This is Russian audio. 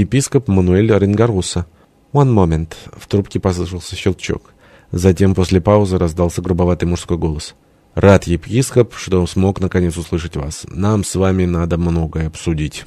епископ Мануэль Оренгаруса. «One moment». В трубке послышался щелчок. Затем после паузы раздался грубоватый мужской голос. «Рад, епископ, что смог наконец услышать вас. Нам с вами надо многое обсудить».